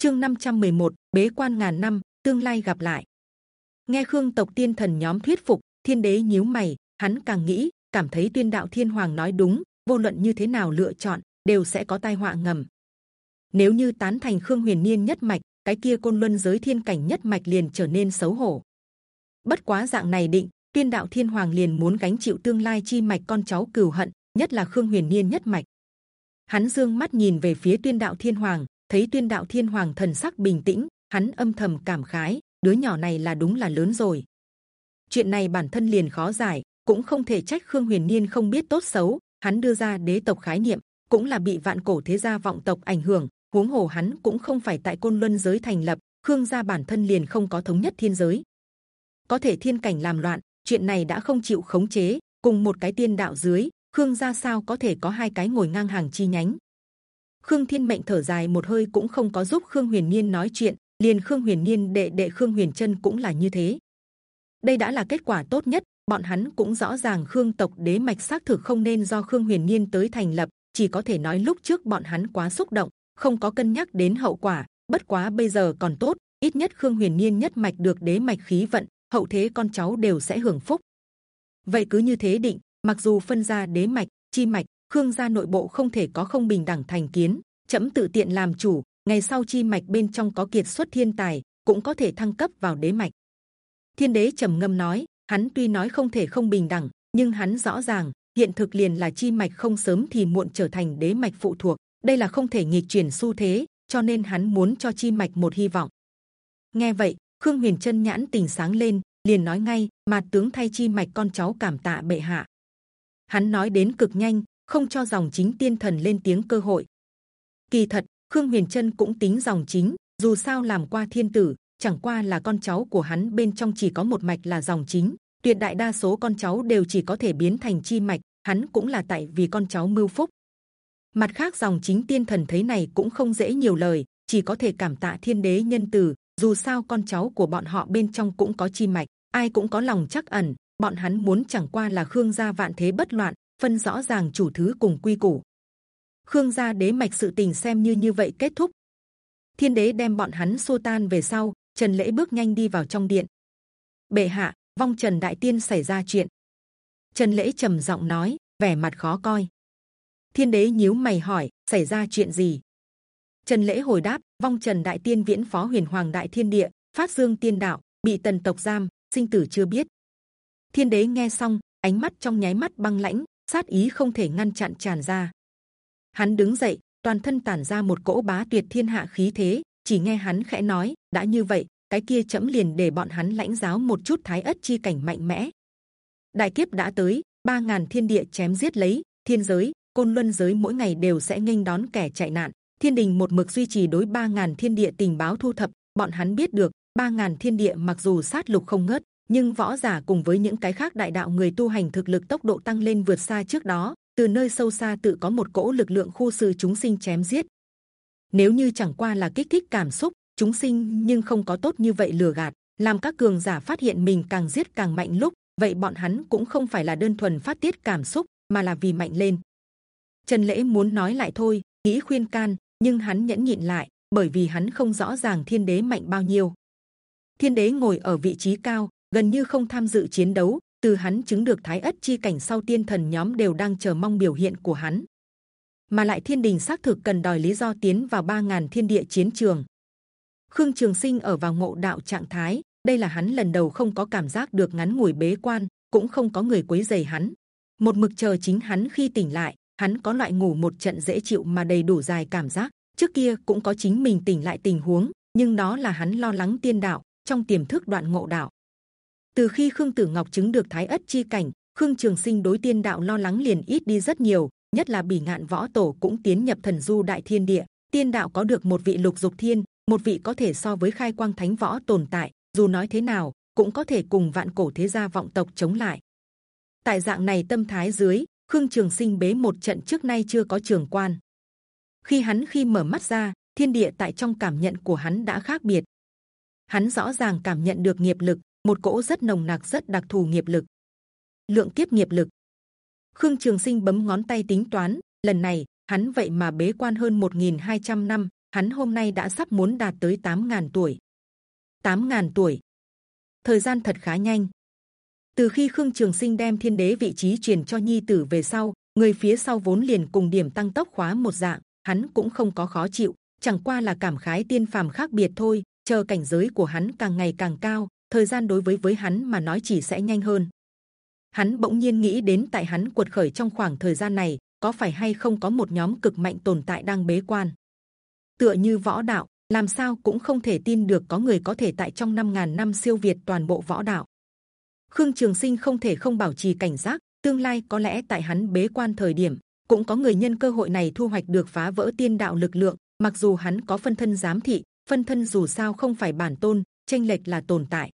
Chương 511, bế quan ngàn năm, tương lai gặp lại. Nghe Khương tộc tiên thần nhóm thuyết phục, Thiên Đế nhíu mày, hắn càng nghĩ, cảm thấy Tuyên Đạo Thiên Hoàng nói đúng, vô luận như thế nào lựa chọn, đều sẽ có tai họa ngầm. Nếu như tán thành Khương Huyền Niên nhất mạch, cái kia côn luân giới thiên cảnh nhất mạch liền trở nên xấu hổ. Bất quá dạng này định, Tuyên Đạo Thiên Hoàng liền muốn gánh chịu tương lai chi mạch con cháu cừu hận, nhất là Khương Huyền Niên nhất mạch. Hắn dương mắt nhìn về phía Tuyên Đạo Thiên Hoàng, thấy Tuyên Đạo Thiên Hoàng thần sắc bình tĩnh, hắn âm thầm cảm khái, đứa nhỏ này là đúng là lớn rồi. Chuyện này bản thân liền khó giải, cũng không thể trách Khương Huyền Niên không biết tốt xấu. Hắn đưa ra đế tộc khái niệm, cũng là bị vạn cổ thế gia vọng tộc ảnh hưởng. Huống hồ hắn cũng không phải tại côn luân giới thành lập, Khương gia bản thân liền không có thống nhất thiên giới. Có thể thiên cảnh làm loạn, chuyện này đã không chịu khống chế. Cùng một cái tiên đạo dưới, Khương gia sao có thể có hai cái ngồi ngang hàng chi nhánh? Khương Thiên mệnh thở dài một hơi cũng không có giúp Khương Huyền Niên nói chuyện, liền Khương Huyền Niên đệ đệ Khương Huyền Trân cũng là như thế. Đây đã là kết quả tốt nhất. Bọn hắn cũng rõ ràng Khương tộc đế mạch xác thực không nên do Khương Huyền Niên tới thành lập, chỉ có thể nói lúc trước bọn hắn quá xúc động, không có cân nhắc đến hậu quả. Bất quá bây giờ còn tốt, ít nhất Khương Huyền Niên nhất mạch được đế mạch khí vận, hậu thế con cháu đều sẽ hưởng phúc. Vậy cứ như thế định, mặc dù phân ra đế mạch, chi mạch, Khương gia nội bộ không thể có không bình đẳng thành kiến, chậm tự tiện làm chủ. Ngày sau chi mạch bên trong có kiệt xuất thiên tài, cũng có thể thăng cấp vào đế mạch. Thiên đế trầm ngâm nói, hắn tuy nói không thể không bình đẳng, nhưng hắn rõ ràng hiện thực liền là chi mạch không sớm thì muộn trở thành đế mạch phụ thuộc. Đây là không thể nghịch chuyển xu thế, cho nên hắn muốn cho chi mạch một hy vọng. Nghe vậy, Khương Huyền chân nhãn tình sáng lên, liền nói ngay, mà tướng thay chi mạch con cháu cảm tạ bệ hạ. Hắn nói đến cực nhanh, không cho dòng chính tiên thần lên tiếng cơ hội. Kỳ thật, Khương Huyền chân cũng tính dòng chính, dù sao làm qua thiên tử, chẳng qua là con cháu của hắn bên trong chỉ có một mạch là dòng chính, tuyệt đại đa số con cháu đều chỉ có thể biến thành chi mạch. Hắn cũng là tại vì con cháu mưu phúc. Mặt khác dòng chính tiên thần thấy này cũng không dễ nhiều lời, chỉ có thể cảm tạ thiên đế nhân từ. Dù sao con cháu của bọn họ bên trong cũng có chi mạch, ai cũng có lòng chắc ẩn. Bọn hắn muốn chẳng qua là khương gia vạn thế bất loạn, phân rõ ràng chủ thứ cùng quy củ. Khương gia đế mạch sự tình xem như như vậy kết thúc. Thiên đế đem bọn hắn xô tan về sau, Trần lễ bước nhanh đi vào trong điện. Bệ hạ, vong Trần đại tiên xảy ra chuyện. Trần lễ trầm giọng nói, vẻ mặt khó coi. Thiên đế nhíu mày hỏi, xảy ra chuyện gì? Trần lễ hồi đáp, vong Trần đại tiên viễn phó huyền hoàng đại thiên địa, phát dương tiên đạo, bị tần tộc giam, sinh tử chưa biết. Thiên đế nghe xong, ánh mắt trong nháy mắt băng lãnh, sát ý không thể ngăn chặn tràn ra. Hắn đứng dậy, toàn thân tản ra một cỗ bá tuyệt thiên hạ khí thế, chỉ nghe hắn khẽ nói đã như vậy cái kia chấm liền để bọn hắn lãnh giáo một chút thái ất chi cảnh mạnh mẽ. Đại kiếp đã tới ba ngàn thiên địa chém giết lấy thiên giới côn luân giới mỗi ngày đều sẽ nghênh đón kẻ chạy nạn. Thiên đình một mực duy trì đối ba ngàn thiên địa tình báo thu thập. Bọn hắn biết được ba ngàn thiên địa mặc dù sát lục không ngớt nhưng võ giả cùng với những cái khác đại đạo người tu hành thực lực tốc độ tăng lên vượt xa trước đó, từ nơi sâu xa tự có một cỗ lực lượng khu xử chúng sinh chém giết. Nếu như chẳng qua là kích thích cảm xúc chúng sinh nhưng không có tốt như vậy lừa gạt, làm các cường giả phát hiện mình càng giết càng mạnh lúc, vậy bọn hắn cũng không phải là đơn thuần phát tiết cảm xúc mà là vì mạnh lên. Trần lễ muốn nói lại thôi, nghĩ khuyên can, nhưng hắn nhẫn nhịn lại, bởi vì hắn không rõ ràng thiên đế mạnh bao nhiêu. Thiên đế ngồi ở vị trí cao gần như không tham dự chiến đấu, từ hắn chứng được thái ất chi cảnh sau tiên thần nhóm đều đang chờ mong biểu hiện của hắn. Mà lại thiên đình xác thực cần đòi lý do tiến vào ba ngàn thiên địa chiến trường. Khương trường sinh ở vào ngộ đạo trạng thái, đây là hắn lần đầu không có cảm giác được ngắn ngủi bế quan, cũng không có người quấy rầy hắn. Một mực chờ chính hắn khi tỉnh lại, hắn có loại ngủ một trận dễ chịu mà đầy đủ dài cảm giác. Trước kia cũng có chính mình tỉnh lại tình huống, nhưng đó là hắn lo lắng tiên đạo, trong tiềm thức đoạn ngộ đạo từ khi khương tử ngọc chứng được thái ất chi cảnh, khương trường sinh đối tiên đạo lo lắng liền ít đi rất nhiều, nhất là bỉ ngạn võ tổ cũng tiến nhập thần du đại thiên địa. Tiên đạo có được một vị lục dục thiên, một vị có thể so với khai quang thánh võ tồn tại, dù nói thế nào, cũng có thể cùng vạn cổ thế gia vọng tộc chống lại. Tại dạng này tâm thái dưới, khương trường sinh bế một trận trước nay chưa có trường quan. Khi hắn khi mở mắt ra, thiên địa tại trong cảm nhận của hắn đã khác biệt. Hắn rõ ràng cảm nhận được nghiệp lực một cỗ rất nồng nặc rất đặc thù nghiệp lực lượng kiếp nghiệp lực Khương Trường Sinh bấm ngón tay tính toán, lần này hắn vậy mà bế quan hơn 1.200 năm, hắn hôm nay đã sắp muốn đạt tới 8.000 tuổi. 8.000 tuổi, thời gian thật khá nhanh. Từ khi Khương Trường Sinh đem thiên đế vị trí truyền cho nhi tử về sau, người phía sau vốn liền cùng điểm tăng tốc khóa một dạng, hắn cũng không có khó chịu, chẳng qua là cảm khái tiên phàm khác biệt thôi. Chờ cảnh giới của hắn càng ngày càng cao, thời gian đối với với hắn mà nói chỉ sẽ nhanh hơn. Hắn bỗng nhiên nghĩ đến tại hắn cuột khởi trong khoảng thời gian này, có phải hay không có một nhóm cực mạnh tồn tại đang bế quan? Tựa như võ đạo, làm sao cũng không thể tin được có người có thể tại trong 5.000 năm siêu việt toàn bộ võ đạo. Khương Trường Sinh không thể không bảo trì cảnh giác, tương lai có lẽ tại hắn bế quan thời điểm cũng có người nhân cơ hội này thu hoạch được phá vỡ tiên đạo lực lượng. Mặc dù hắn có phân thân giám thị, phân thân dù sao không phải bản tôn, tranh lệch là tồn tại.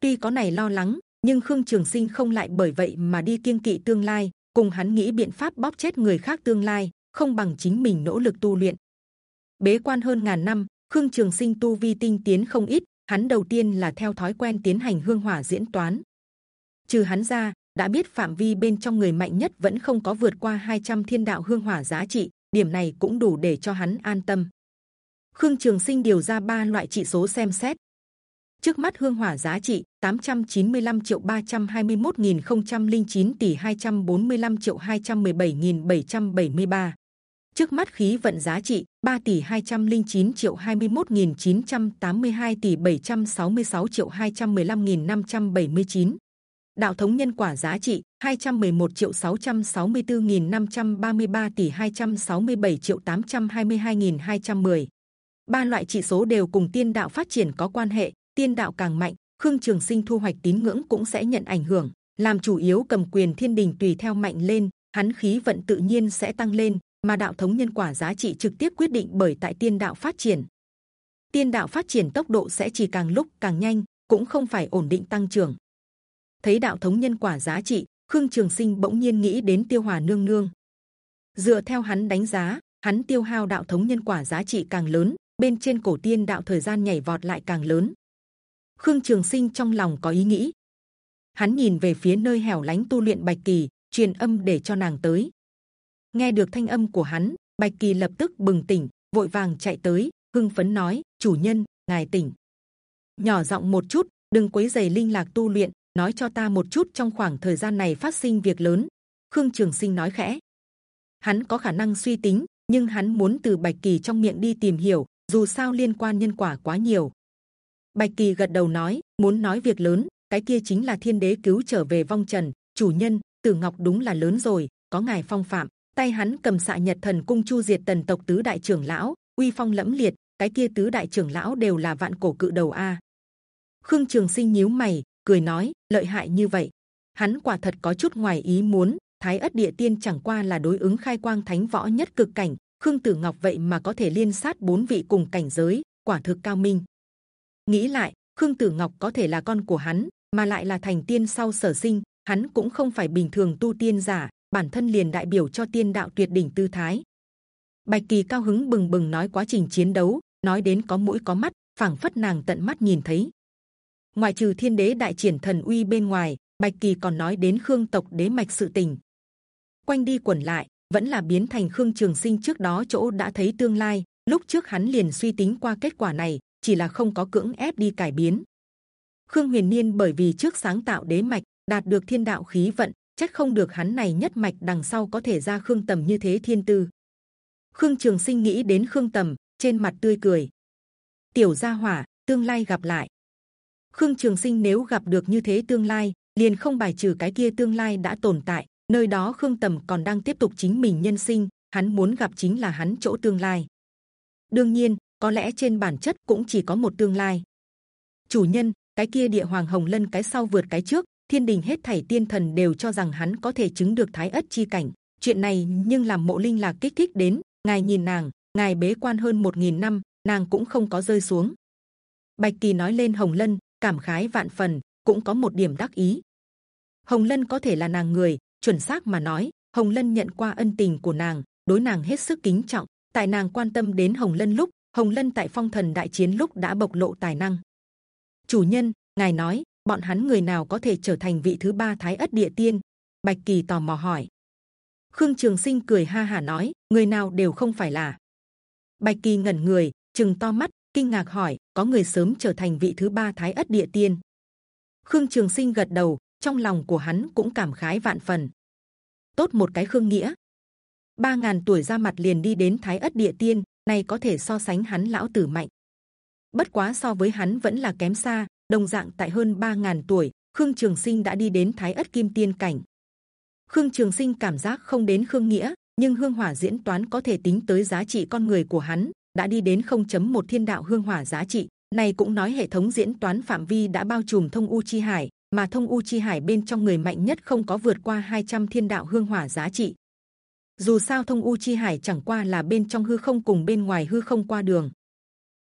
Tuy có này lo lắng, nhưng Khương Trường Sinh không lại bởi vậy mà đi kiêng kỵ tương lai, cùng hắn nghĩ biện pháp bóp chết người khác tương lai, không bằng chính mình nỗ lực tu luyện. Bế quan hơn ngàn năm, Khương Trường Sinh tu vi tinh tiến không ít. Hắn đầu tiên là theo thói quen tiến hành hương hỏa diễn toán. Trừ hắn ra, đã biết phạm vi bên trong người mạnh nhất vẫn không có vượt qua 200 thiên đạo hương hỏa giá trị, điểm này cũng đủ để cho hắn an tâm. Khương Trường Sinh điều ra ba loại trị số xem xét. Trước mắt hương hỏa giá trị 895 triệu 321.009 tỷ 245 triệu 217.773 trước mắt khí vận giá trị 3 tỷ 209 triệu 21.982 tỷ 766 triệu 215.579 đạo thống nhân quả giá trị 211 triệu 664.533 tỷ 267 triệu 822.210 ba loại chỉ số đều cùng tiên đạo phát triển có quan hệ tiên đạo càng mạnh khương trường sinh thu hoạch tín ngưỡng cũng sẽ nhận ảnh hưởng làm chủ yếu cầm quyền thiên đình tùy theo mạnh lên hắn khí vận tự nhiên sẽ tăng lên mà đạo thống nhân quả giá trị trực tiếp quyết định bởi tại tiên đạo phát triển. Tiên đạo phát triển tốc độ sẽ chỉ càng lúc càng nhanh, cũng không phải ổn định tăng trưởng. Thấy đạo thống nhân quả giá trị, Khương Trường Sinh bỗng nhiên nghĩ đến Tiêu Hòa Nương Nương. Dựa theo hắn đánh giá, hắn tiêu hao đạo thống nhân quả giá trị càng lớn, bên trên cổ tiên đạo thời gian nhảy vọt lại càng lớn. Khương Trường Sinh trong lòng có ý nghĩ, hắn nhìn về phía nơi hẻo lánh tu luyện bạch kỳ, truyền âm để cho nàng tới. Nghe được thanh âm của hắn bạch kỳ lập tức bừng tỉnh vội vàng chạy tới hưng phấn nói chủ nhân ngài tỉnh. Nhỏ giọng một chút đừng quấy giày linh lạc tu luyện nói cho ta một chút trong khoảng thời gian này phát sinh việc lớn. Khương trường sinh nói khẽ. Hắn có khả năng suy tính nhưng hắn muốn từ bạch kỳ trong miệng đi tìm hiểu dù sao liên quan nhân quả quá nhiều bạch kỳ gật đầu nói, muốn nói việc lớn, cái kia chính là thiên đế cứu trở về vong trần, chủ nhân, tử ngọc đúng là lớn rồi, có ngài phong phạm. Tay hắn cầm xạ nhật thần cung chu diệt tần tộc tứ đại trưởng lão, uy phong lẫm liệt, cái kia tứ đại trưởng lão đều là vạn cổ cự đầu a. Khương trường sinh nhíu mày, cười nói, lợi hại như vậy. Hắn quả thật có chút ngoài ý muốn, thái ất địa tiên chẳng qua là đối ứng khai quang thánh võ nhất cực cảnh, khương tử ngọc vậy mà có thể liên sát bốn vị cùng cảnh giới, quả thực cao minh nghĩ lại khương tử ngọc có thể là con của hắn mà lại là thành tiên sau sở sinh hắn cũng không phải bình thường tu tiên giả bản thân liền đại biểu cho tiên đạo tuyệt đỉnh tư thái. Bạch kỳ cao hứng bừng bừng nói quá trình chiến đấu, nói đến có mũi có mắt, phảng phất nàng tận mắt nhìn thấy. Ngoài trừ thiên đế đại triển thần uy bên ngoài, bạch kỳ còn nói đến khương tộc đế mạch sự tình. Quanh đi quẩn lại, vẫn là biến thành khương trường sinh trước đó chỗ đã thấy tương lai. Lúc trước hắn liền suy tính qua kết quả này, chỉ là không có cưỡng ép đi cải biến. Khương Huyền Niên bởi vì trước sáng tạo đế mạch đạt được thiên đạo khí vận, chắc không được hắn này nhất mạch đằng sau có thể ra khương tầm như thế thiên tư. Khương trường sinh nghĩ đến khương tầm trên mặt tươi cười. Tiểu gia hỏa tương lai gặp lại. Khương trường sinh nếu gặp được như thế tương lai liền không bài trừ cái kia tương lai đã tồn tại nơi đó khương tầm còn đang tiếp tục chính mình nhân sinh hắn muốn gặp chính là hắn chỗ tương lai. Đương nhiên có lẽ trên bản chất cũng chỉ có một tương lai. Chủ nhân, cái kia địa hoàng hồng lân cái sau vượt cái trước, thiên đình hết thảy tiên thần đều cho rằng hắn có thể chứng được thái ất chi cảnh. Chuyện này nhưng làm mộ linh là kích thích đến, ngài nhìn nàng, ngài bế quan hơn một nghìn năm, nàng cũng không có rơi xuống. Bạch kỳ nói lên hồng lân, cảm khái vạn phần, cũng có một điểm đắc ý. Hồng lân có thể là nàng người, chuẩn xác mà nói, hồng lân nhận qua ân tình của nàng, đối nàng hết sức kính trọng. Tại nàng quan tâm đến hồng lân lúc hồng lân tại phong thần đại chiến lúc đã bộc lộ tài năng. Chủ nhân ngài nói bọn hắn người nào có thể trở thành vị thứ ba thái ất địa tiên? Bạch kỳ tò mò hỏi. Khương trường sinh cười ha hà nói người nào đều không phải là. Bạch Kỳ ngẩn người, chừng to mắt, kinh ngạc hỏi: có người sớm trở thành vị thứ ba Thái ất địa tiên? Khương Trường Sinh gật đầu, trong lòng của hắn cũng cảm khái vạn phần. Tốt một cái Khương nghĩa, ba ngàn tuổi ra mặt liền đi đến Thái ất địa tiên, này có thể so sánh hắn lão tử mạnh. Bất quá so với hắn vẫn là kém xa, đồng dạng tại hơn ba ngàn tuổi, Khương Trường Sinh đã đi đến Thái ất kim tiên cảnh. Khương Trường Sinh cảm giác không đến Khương nghĩa, nhưng hương hỏa diễn toán có thể tính tới giá trị con người của hắn đã đi đến 0.1 thiên đạo hương hỏa giá trị này cũng nói hệ thống diễn toán phạm vi đã bao trùm thông u chi hải mà thông u chi hải bên trong người mạnh nhất không có vượt qua 200 thiên đạo hương hỏa giá trị dù sao thông u chi hải chẳng qua là bên trong hư không cùng bên ngoài hư không qua đường.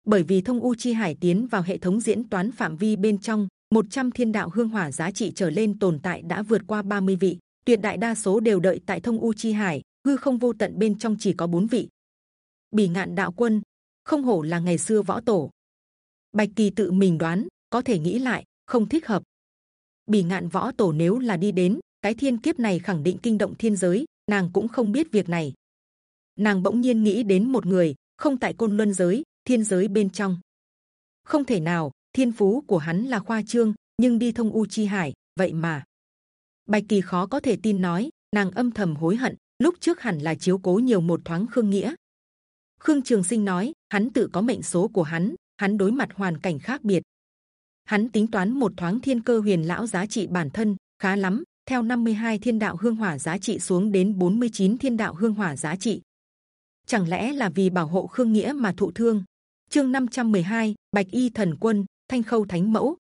Bởi vì thông u chi hải tiến vào hệ thống diễn toán phạm vi bên trong 100 thiên đạo hương hỏa giá trị trở lên tồn tại đã vượt qua 30 vị, tuyệt đại đa số đều đợi tại thông u chi hải, hư không vô tận bên trong chỉ có bốn vị. Bỉ ngạn đạo quân, không hổ là ngày xưa võ tổ. Bạch kỳ tự mình đoán, có thể nghĩ lại, không thích hợp. Bỉ ngạn võ tổ nếu là đi đến, cái thiên kiếp này khẳng định kinh động thiên giới nàng cũng không biết việc này. Nàng bỗng nhiên nghĩ đến một người, không tại côn luân giới, thiên giới bên trong. Không thể nào, thiên phú của hắn là khoa trương, nhưng đi thông u chi hải, vậy mà. Bạch kỳ khó có thể tin nói, nàng âm thầm hối hận, lúc trước hẳn là chiếu cố nhiều một thoáng khương nghĩa. Khương trường sinh nói, hắn tự có mệnh số của hắn hắn đối mặt hoàn cảnh khác biệt. Hắn tính toán một thoáng thiên cơ huyền lão giá trị bản thân, khá lắm theo 52 thiên đạo hương hỏa giá trị xuống đến 49 thiên đạo hương hỏa giá trị. Chẳng lẽ là vì bảo hộ khương nghĩa mà thụ thương? Chương 512, bạch y thần quân thanh khâu thánh mẫu.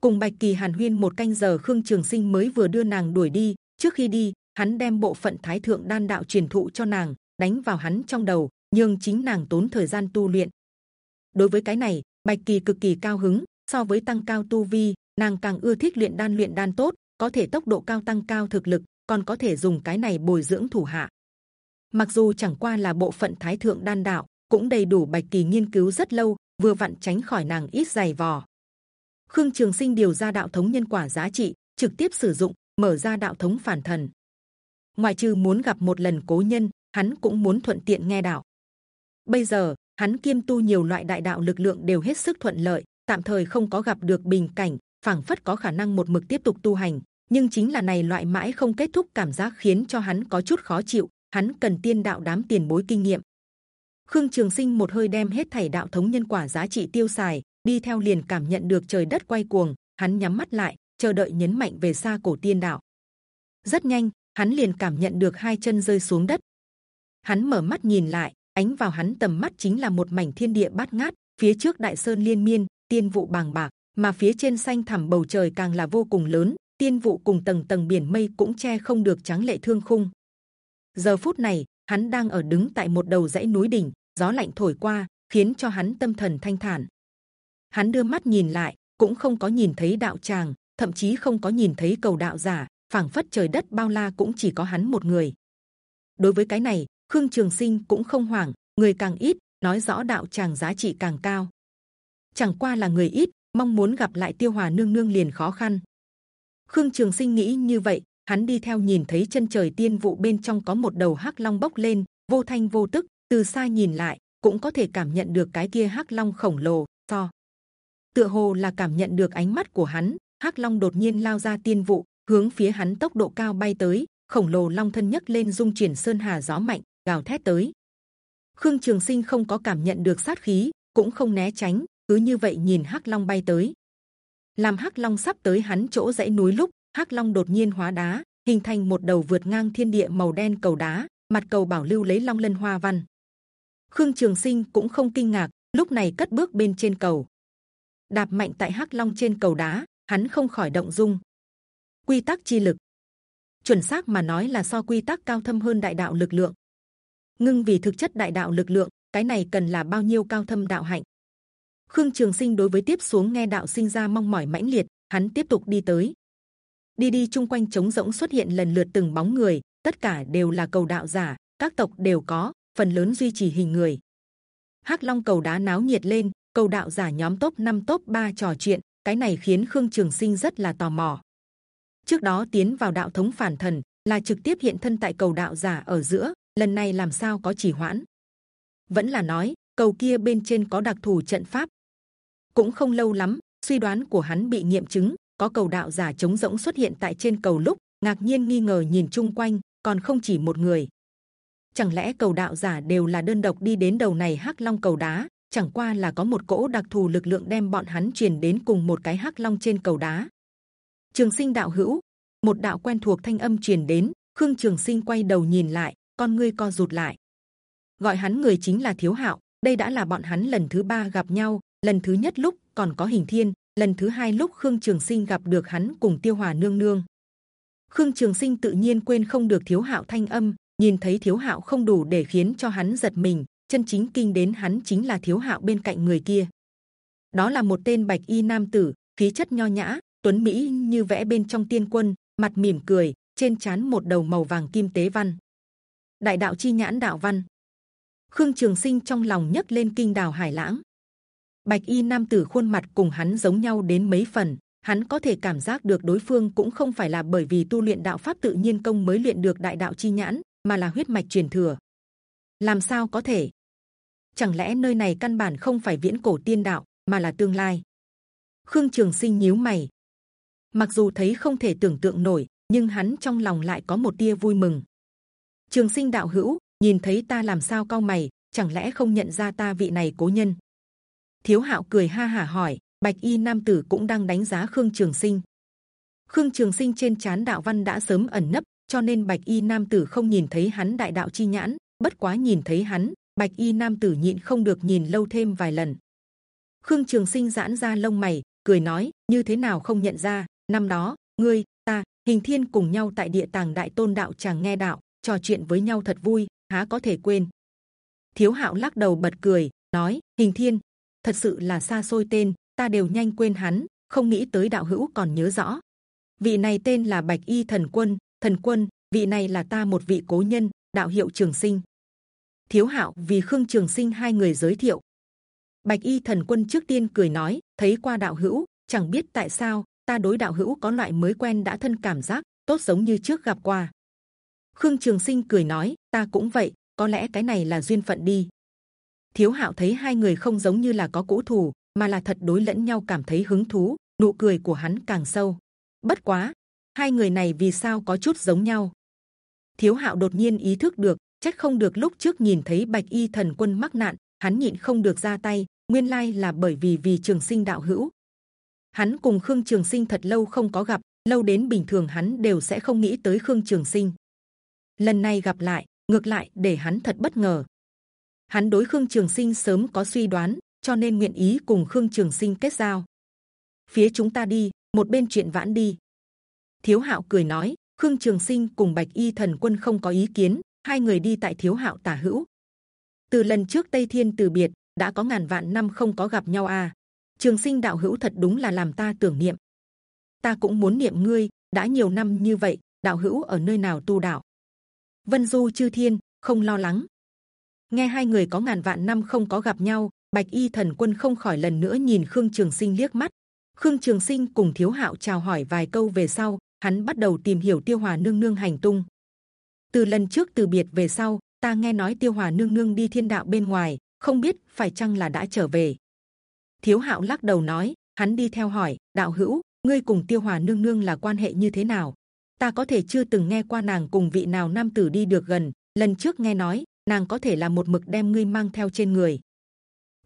Cùng bạch kỳ hàn huyên một canh giờ khương trường sinh mới vừa đưa nàng đuổi đi. Trước khi đi hắn đem bộ phận thái thượng đan đạo truyền thụ cho nàng đánh vào hắn trong đầu nhưng chính nàng tốn thời gian tu luyện. Đối với cái này bạch kỳ cực kỳ cao hứng so với tăng cao tu vi nàng càng ưa thích luyện đan luyện đan tốt có thể tốc độ cao tăng cao thực lực, còn có thể dùng cái này bồi dưỡng thủ hạ. Mặc dù chẳng qua là bộ phận thái thượng đan đạo, cũng đầy đủ bạch kỳ nghiên cứu rất lâu, vừa vặn tránh khỏi nàng ít dày vò. Khương trường sinh điều ra đạo thống nhân quả giá trị, trực tiếp sử dụng, mở ra đạo thống phản thần. Ngoài trừ muốn gặp một lần cố nhân, hắn cũng muốn thuận tiện nghe đạo. Bây giờ, hắn kiêm tu nhiều loại đại đạo lực lượng đều hết sức thuận lợi, tạm thời không có gặp được bình cảnh phảng phất có khả năng một mực tiếp tục tu hành nhưng chính là này loại mãi không kết thúc cảm giác khiến cho hắn có chút khó chịu hắn cần tiên đạo đám tiền bối kinh nghiệm. Khương trường sinh một hơi đem hết thảy đạo thống nhân quả giá trị tiêu xài đi theo liền cảm nhận được trời đất quay cuồng hắn nhắm mắt lại chờ đợi nhấn mạnh về xa cổ tiên đạo. Rất nhanh hắn liền cảm nhận được hai chân rơi xuống đất. Hắn mở mắt nhìn lại, ánh vào hắn tầm mắt chính là một mảnh thiên địa bát ngát, phía trước đại sơn liên miên, tiên vụ bàng bạc, mà phía trên xanh thẳm bầu trời càng là vô cùng lớn, tiên vụ cùng tầng tầng biển mây cũng che không được trắng lệ thương khung. Giờ phút này, hắn đang ở đứng tại một đầu dãy núi đỉnh, gió lạnh thổi qua, khiến cho hắn tâm thần thanh thản. Hắn đưa mắt nhìn lại, cũng không có nhìn thấy đạo tràng, thậm chí không có nhìn thấy cầu đạo giả, phảng phất trời đất bao la cũng chỉ có hắn một người. Đối với cái này, Khương Trường Sinh cũng không hoảng, người càng ít, nói rõ đạo tràng giá trị càng cao. Chẳng qua là người ít, mong muốn gặp lại Tiêu Hòa nương nương liền khó khăn. Khương Trường Sinh nghĩ như vậy, hắn đi theo nhìn thấy chân trời tiên vụ bên trong có một đầu hắc long bốc lên, vô thanh vô tức, từ xa nhìn lại cũng có thể cảm nhận được cái kia hắc long khổng lồ to. Tựa hồ là cảm nhận được ánh mắt của hắn, hắc long đột nhiên lao ra tiên vụ, hướng phía hắn tốc độ cao bay tới khổng lồ long thân nhấc lên dung chuyển sơn hà gió mạnh gào thét tới khương trường sinh không có cảm nhận được sát khí cũng không né tránh cứ như vậy nhìn hắc long bay tới. Làm hắc long sắp tới hắn chỗ dãy núi lúc, hắc long đột nhiên hóa đá, hình thành một đầu vượt ngang thiên địa màu đen cầu đá, mặt cầu bảo lưu lấy long lân hoa văn. Khương trường sinh cũng không kinh ngạc, lúc này cất bước bên trên cầu. Đạp mạnh tại hắc long trên cầu đá, hắn không khỏi động dung. Quy tắc chi lực. Chuẩn xác mà nói là so quy tắc cao thâm hơn đại đạo lực lượng. Ngưng vì thực chất đại đạo lực lượng, cái này cần là bao nhiêu cao thâm đạo hạnh? Khương trường sinh đối với tiếp xuống nghe đạo sinh ra mong mỏi mãnh liệt, hắn tiếp tục đi tới. Đi đi chung quanh trống rỗng xuất hiện lần lượt từng bóng người, tất cả đều là cầu đạo giả, các tộc đều có, phần lớn duy trì hình người. Hắc long cầu đá náo nhiệt lên, cầu đạo giả nhóm top 5 top 3 trò chuyện, cái này khiến khương trường sinh rất là tò mò. Trước đó tiến vào đạo thống phản thần, là trực tiếp hiện thân tại cầu đạo giả ở giữa, lần này làm sao có chỉ hoãn? Vẫn là nói, cầu kia bên trên có đặc thù trận pháp cũng không lâu lắm, suy đoán của hắn bị nghiệm chứng, có cầu đạo giả chống rỗng xuất hiện tại trên cầu lúc, ngạc nhiên nghi ngờ nhìn chung quanh, còn không chỉ một người. Chẳng lẽ cầu đạo giả đều là đơn độc đi đến đầu này hắc long cầu đá? Chẳng qua là có một cỗ đặc thù lực lượng đem bọn hắn truyền đến cùng một cái hắc long trên cầu đá. Trường sinh đạo hữu, một đạo quen thuộc thanh âm truyền đến, khương trường sinh quay đầu nhìn lại, con ngươi co rụt lại. Gọi hắn người chính là thiếu hạo, đây đã là bọn hắn lần thứ ba gặp nhau lần thứ nhất lúc còn có hình thiên, lần thứ hai lúc khương trường sinh gặp được hắn cùng tiêu hòa nương nương. Khương trường sinh tự nhiên quên không được thiếu hạo thanh âm, nhìn thấy thiếu hạo không đủ để khiến cho hắn giật mình, chân chính kinh đến hắn chính là thiếu hạo bên cạnh người kia. Đó là một tên bạch y nam tử, khí chất nho nhã, tuấn mỹ như vẽ bên trong tiên quân, mặt mỉm cười, trên trán một đầu màu vàng kim tế văn. Đại đạo chi nhãn đạo văn. Khương trường sinh trong lòng nhấc lên kinh đào hải lãng bạch y nam tử khuôn mặt cùng hắn giống nhau đến mấy phần. Hắn có thể cảm giác được đối phương cũng không phải là bởi vì tu luyện đạo pháp tự nhiên công mới luyện được đại đạo chi nhãn, mà là huyết mạch truyền thừa. Làm sao có thể? Chẳng lẽ nơi này căn bản không phải viễn cổ tiên đạo, mà là tương lai? Khương trường sinh nhíu mày. Mặc dù thấy không thể tưởng tượng nổi, nhưng hắn trong lòng lại có một tia vui mừng. Trường sinh đạo hữu, nhìn thấy ta làm sao cao mày, chẳng lẽ không nhận ra ta vị này cố nhân? Thiếu hạo cười ha hả hỏi, bạch y nam tử cũng đang đánh giá khương trường sinh. Khương trường sinh trên chán đạo văn đã sớm ẩn nấp, cho nên bạch y nam tử không nhìn thấy hắn đại đạo chi nhãn, bất quá nhìn thấy hắn, bạch y nam tử nhịn không được nhìn lâu thêm vài lần. Khương trường sinh giãn ra lông mày, cười nói, như thế nào không nhận ra, năm đó, ngươi, ta, hình thiên cùng nhau tại địa tàng đại tôn đạo chàng nghe đạo, trò chuyện với nhau thật vui, há có thể quên. Thiếu hạo lắc đầu bật cười, nói, hình thiên thật sự là xa xôi tên, ta đều nhanh quên hắn, không nghĩ tới đạo hữu còn nhớ rõ. Vị này tên là bạch y thần quân thần quân, vị này là ta một vị cố nhân, đạo hiệu trường sinh. Thiếu hạo, vì khương trường sinh hai người giới thiệu. Bạch y thần quân trước tiên cười nói, thấy qua đạo hữu, chẳng biết tại sao, ta đối đạo hữu có loại mới quen đã thân cảm giác, tốt giống như trước gặp qua. Khương trường sinh cười nói, ta cũng vậy, có lẽ cái này là duyên phận đi thiếu hạo thấy hai người không giống như là có cũ thù, mà là thật đối lẫn nhau cảm thấy hứng thú, nụ cười của hắn càng sâu. Bất quá, hai người này vì sao có chút giống nhau? Thiếu hạo đột nhiên ý thức được, chắc không được lúc trước nhìn thấy bạch y thần quân mắc nạn, hắn nhịn không được ra tay, nguyên lai là bởi vì vì trường sinh đạo hữu. Hắn cùng khương trường sinh thật lâu không có gặp, lâu đến bình thường hắn đều sẽ không nghĩ tới khương trường sinh. Lần này gặp lại, ngược lại để hắn thật bất ngờ hắn đối khương trường sinh sớm có suy đoán, cho nên nguyện ý cùng khương trường sinh kết giao. Phía chúng ta đi, một bên chuyện vãn đi. Thiếu hạo cười nói, khương trường sinh cùng bạch y thần quân không có ý kiến, hai người đi tại thiếu hạo tả hữu. Từ lần trước tây thiên từ biệt, đã có ngàn vạn năm không có gặp nhau à. Trường sinh đạo hữu thật đúng là làm ta tưởng niệm. Ta cũng muốn niệm ngươi, đã nhiều năm như vậy, đạo hữu ở nơi nào tu đạo? Vân du chư thiên, không lo lắng nghe hai người có ngàn vạn năm không có gặp nhau, bạch y thần quân không khỏi lần nữa nhìn khương trường sinh liếc mắt. Khương trường sinh cùng thiếu hạo chào hỏi vài câu về sau, hắn bắt đầu tìm hiểu tiêu hòa nương nương hành tung. Từ lần trước từ biệt về sau, ta nghe nói tiêu hòa nương nương đi thiên đạo bên ngoài, không biết phải chăng là đã trở về. Thiếu hạo lắc đầu nói, hắn đi theo hỏi, đạo hữu, ngươi cùng tiêu hòa nương nương là quan hệ như thế nào? Ta có thể chưa từng nghe qua nàng cùng vị nào nam tử đi được gần, lần trước nghe nói nàng có thể là một mực đem ngươi mang theo trên người.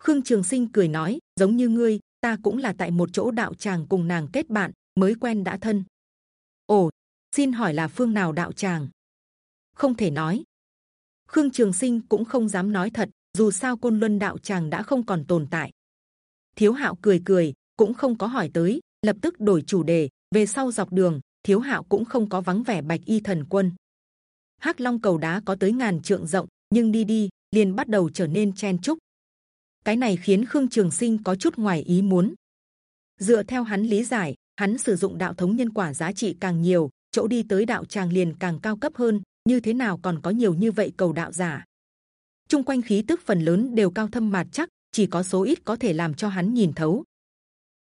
Khương trường sinh cười nói, giống như ngươi, ta cũng là tại một chỗ đạo tràng cùng nàng kết bạn, mới quen đã thân. Ồ, xin hỏi là phương nào đạo tràng? Không thể nói. Khương trường sinh cũng không dám nói thật, dù sao côn luân đạo tràng đã không còn tồn tại. Thiếu hạo cười cười, cũng không có hỏi tới, lập tức đổi chủ đề, về sau dọc đường, thiếu hạo cũng không có vắng vẻ bạch y thần quân. Hắc long cầu đá có tới ngàn trượng rộng nhưng đi đi, liền bắt đầu trở nên chen chúc. Cái này khiến khương trường sinh có chút ngoài ý muốn. Dựa theo hắn lý giải, hắn sử dụng đạo thống nhân quả giá trị càng nhiều, chỗ đi tới đạo tràng liền càng cao cấp hơn, như thế nào còn có nhiều như vậy cầu đạo giả? Chung quanh khí tức phần lớn đều cao thâm mạt chắc, chỉ có số ít có thể làm cho hắn nhìn thấu.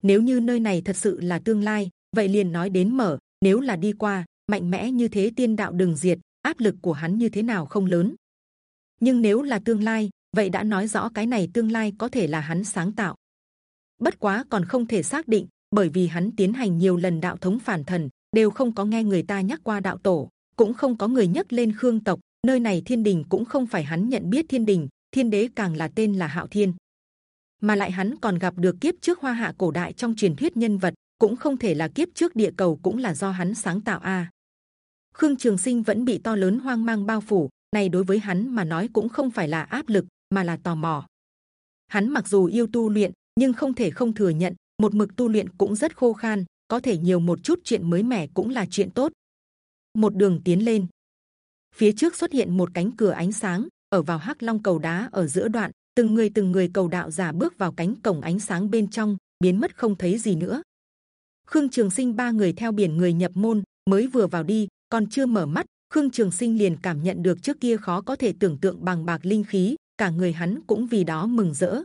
Nếu như nơi này thật sự là tương lai, vậy liền nói đến mở, nếu là đi qua, mạnh mẽ như thế tiên đạo đừng diệt, áp lực của hắn như thế nào không lớn nhưng nếu là tương lai vậy đã nói rõ cái này tương lai có thể là hắn sáng tạo. Bất quá còn không thể xác định, bởi vì hắn tiến hành nhiều lần đạo thống phản thần, đều không có nghe người ta nhắc qua đạo tổ, cũng không có người nhắc lên khương tộc. Nơi này thiên đình cũng không phải hắn nhận biết thiên đình, thiên đế càng là tên là hạo thiên, mà lại hắn còn gặp được kiếp trước hoa hạ cổ đại trong truyền thuyết nhân vật, cũng không thể là kiếp trước địa cầu cũng là do hắn sáng tạo a. Khương Trường Sinh vẫn bị to lớn hoang mang bao phủ, này đối với hắn mà nói cũng không phải là áp lực, mà là tò mò. Hắn mặc dù yêu tu luyện, nhưng không thể không thừa nhận, một mực tu luyện cũng rất khô khan, có thể nhiều một chút chuyện mới mẻ cũng là chuyện tốt. Một đường tiến lên, phía trước xuất hiện một cánh cửa ánh sáng, ở vào hắc long cầu đá ở giữa đoạn, từng người từng người cầu đạo giả bước vào cánh cổng ánh sáng bên trong, biến mất không thấy gì nữa. Khương Trường Sinh ba người theo biển người nhập môn, mới vừa vào đi, còn chưa mở mắt, Khương Trường Sinh liền cảm nhận được trước kia khó có thể tưởng tượng bằng bạc linh khí, cả người hắn cũng vì đó mừng rỡ.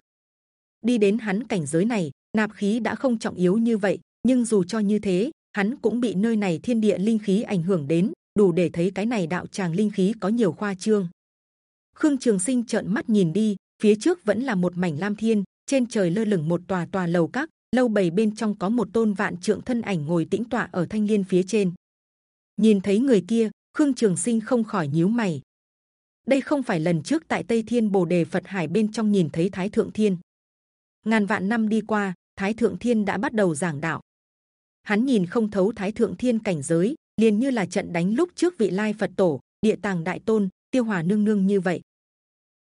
Đi đến hắn cảnh giới này, nạp khí đã không trọng yếu như vậy, nhưng dù cho như thế, hắn cũng bị nơi này thiên địa linh khí ảnh hưởng đến, đủ để thấy cái này đạo tràng linh khí có nhiều khoa trương. Khương Trường Sinh trợn mắt nhìn đi, phía trước vẫn là một mảnh lam thiên, trên trời lơ lửng một tòa tòa lầu các, lâu bầy bên trong có một tôn vạn trượng thân ảnh ngồi tĩnh tọa ở thanh liên phía trên. Nhìn thấy người kia, Khương Trường Sinh không khỏi nhíu mày. Đây không phải lần trước tại Tây Thiên Bồ Đề Phật Hải bên trong nhìn thấy Thái Thượng Thiên. Ngàn vạn năm đi qua, Thái Thượng Thiên đã bắt đầu giảng đạo. Hắn nhìn không thấu Thái Thượng Thiên cảnh giới, liền như là trận đánh lúc trước vị lai Phật tổ, địa tàng đại tôn, tiêu hòa nương nương như vậy.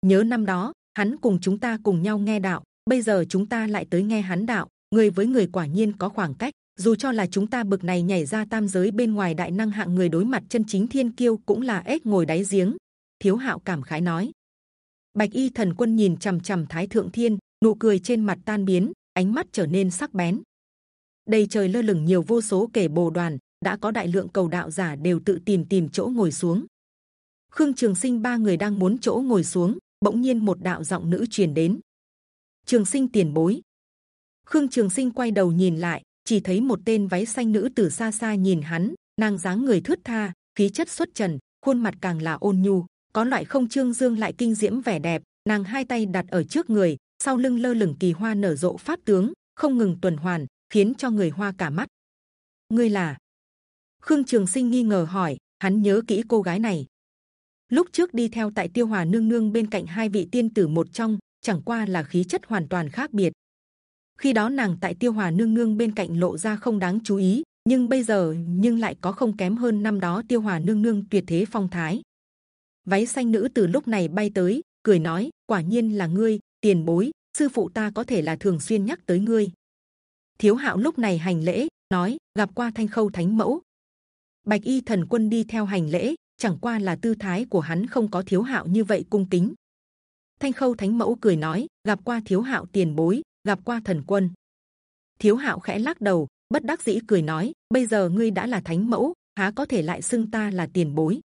Nhớ năm đó, hắn cùng chúng ta cùng nhau nghe đạo, bây giờ chúng ta lại tới nghe hắn đạo, người với người quả nhiên có khoảng cách. Dù cho là chúng ta bực này nhảy ra tam giới bên ngoài đại năng hạng người đối mặt chân chính thiên kiêu cũng là ếch ngồi đáy giếng. Thiếu hạo cảm khái nói. Bạch y thần quân nhìn c h ầ m c h ầ m thái thượng thiên, nụ cười trên mặt tan biến, ánh mắt trở nên sắc bén. Đầy trời lơ lửng nhiều vô số kể bồ đoàn, đã có đại lượng cầu đạo giả đều tự tìm tìm chỗ ngồi xuống. Khương Trường Sinh ba người đang muốn chỗ ngồi xuống, bỗng nhiên một đạo giọng nữ truyền đến trường sinh tiền bối khương trường sinh quay đầu nhìn lại chỉ thấy một tên váy xanh nữ từ xa xa nhìn hắn, nàng dáng người thướt tha, khí chất xuất trần, khuôn mặt càng là ôn nhu, có loại không trương dương lại kinh diễm vẻ đẹp. Nàng hai tay đặt ở trước người, sau lưng lơ lửng kỳ hoa nở rộ pháp tướng, không ngừng tuần hoàn, khiến cho người hoa cả mắt. Ngươi là? Khương trường sinh nghi ngờ hỏi, hắn nhớ kỹ cô gái này. Lúc trước đi theo tại tiêu hòa nương nương bên cạnh hai vị tiên tử một trong, chẳng qua là khí chất hoàn toàn khác biệt khi đó nàng tại tiêu hòa nương nương bên cạnh lộ ra không đáng chú ý, nhưng bây giờ nhưng lại có không kém hơn năm đó tiêu hòa nương nương tuyệt thế phong thái. Váy xanh nữ từ lúc này bay tới, cười nói, quả nhiên là ngươi, tiền bối, sư phụ ta có thể là thường xuyên nhắc tới ngươi. Thiếu hạo lúc này hành lễ, nói, gặp qua thanh khâu thánh mẫu. Bạch y thần quân đi theo hành lễ, chẳng qua là tư thái của hắn không có thiếu hạo như vậy cung kính. Thanh khâu thánh mẫu cười nói, gặp qua thiếu hạo tiền bối gặp qua thần quân. Thiếu hạo khẽ lắc đầu, bất đắc dĩ cười nói, bây giờ ngươi đã là thánh mẫu, há có thể lại xưng ta là tiền bối?